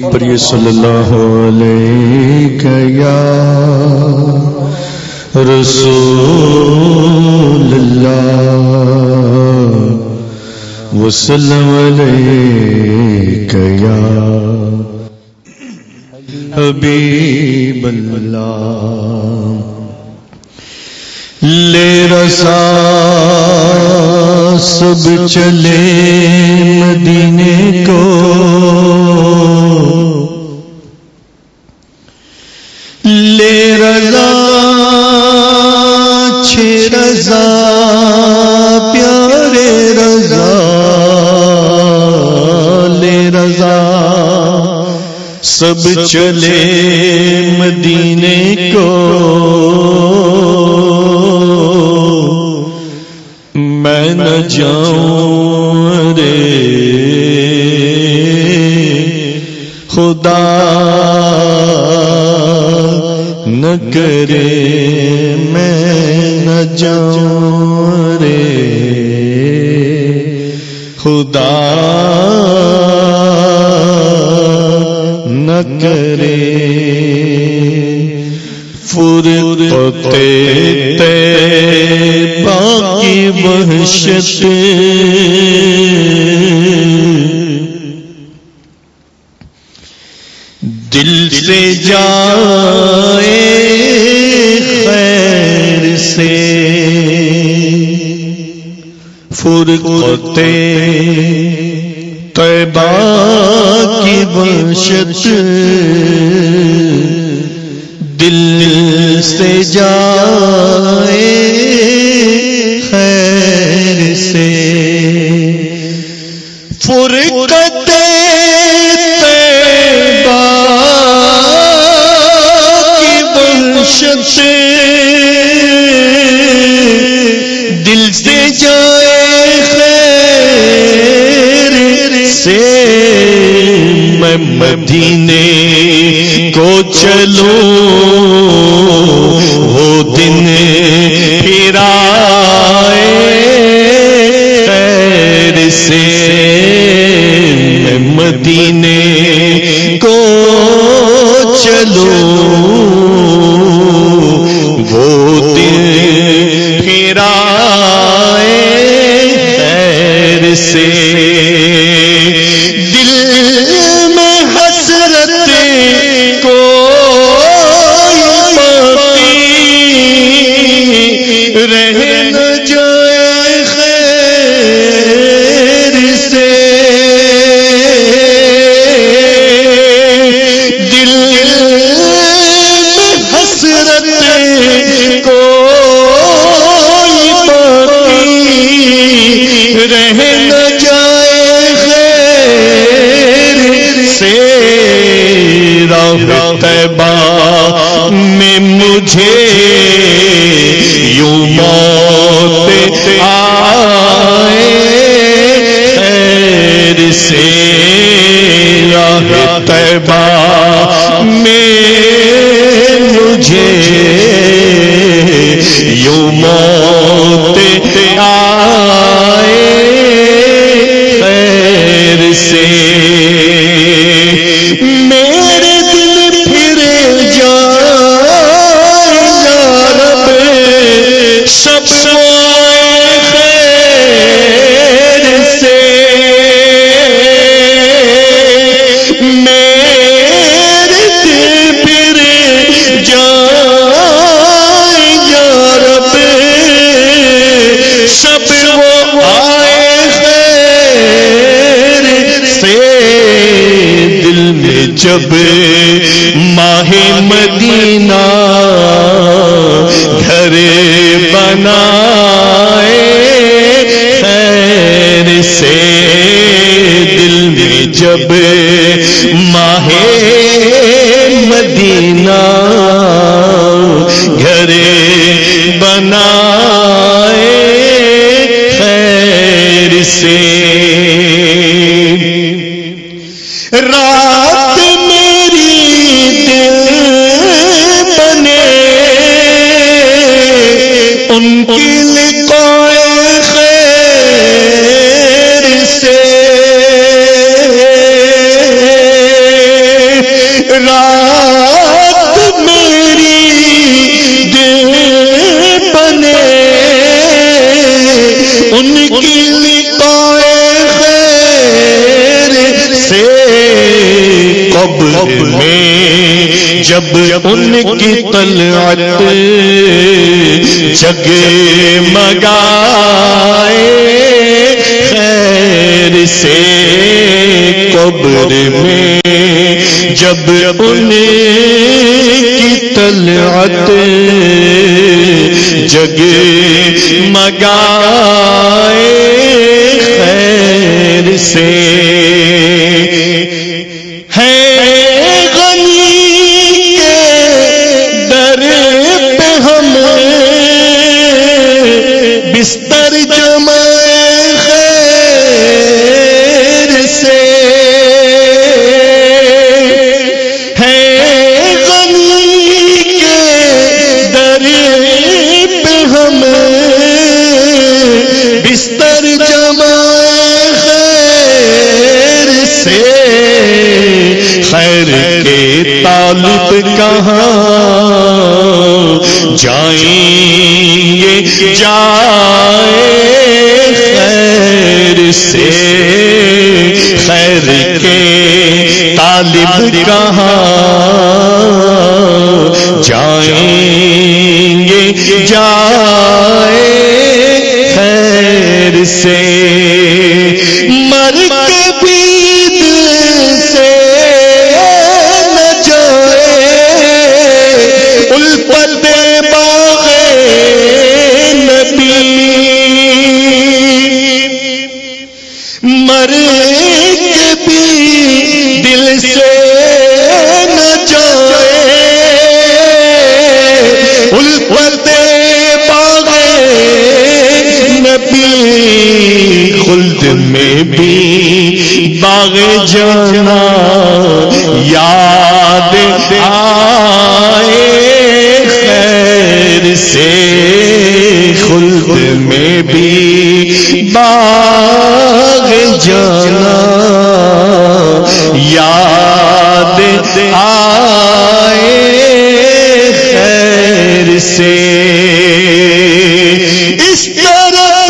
پر صلی اللہ علیہ یا رسول اللہ وسلم علیہ یا حبیب اللہ. لے رسا سب چلے مدینے. سب چلے مدینے کو۔ میں نہ جاؤں رے۔ خدا نہ کرے میں نہ جاؤں رے۔ خدا نہ کرے۔ فرتے تے باقی وحشت۔ دل سے جائے خیر سے۔ فرقتے طیبہ کی وحشت دل سے جائے خیر سے۔ فرقتے طیبہ کی وحشت مدینے کو چلو۔ مجھے یوں موت آئے خیر سے راہ تیبہ۔ جب ماہ مدینہ گھر بنائے، خیر سے دل میں جب ماہ مدینہ گھر بنائے، خیر سے رات جب ان کی طلعت جگ مگائے خیر سے قبر میں جب ان کی طلعت جگ مگائے خیر سے جائیں گے جائے خیر سے۔ خیر کے طالب کہاں؟ جائیں گے جائے خیر سے۔ باغ جانا یاد آئے خیر سے خلد میں بھی باغ جانا یاد آئے خیر سے اس طرح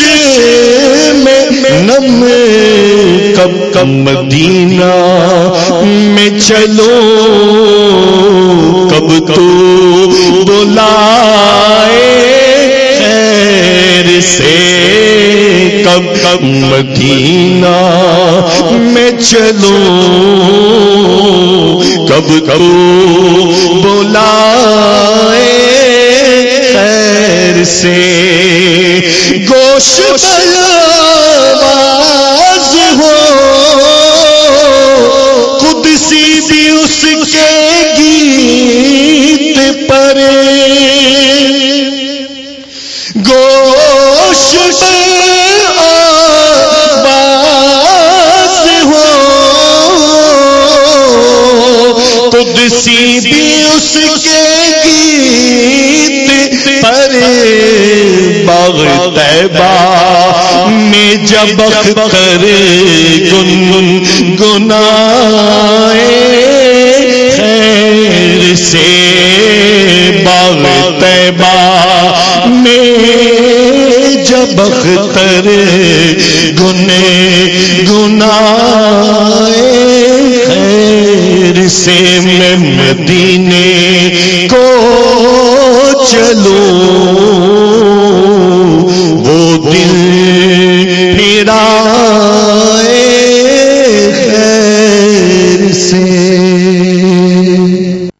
میں نم کب مدینہ میں چلو، کب تو بلائے خیر سے، کب کب مدینہ میں چلو، کب کب بلائے خیر سے۔ شکر گوشت میں جب کر گن گنا خیر سے باغ تیبا میں جب بختر گنے گنا سے میں مدینے کو چلوں۔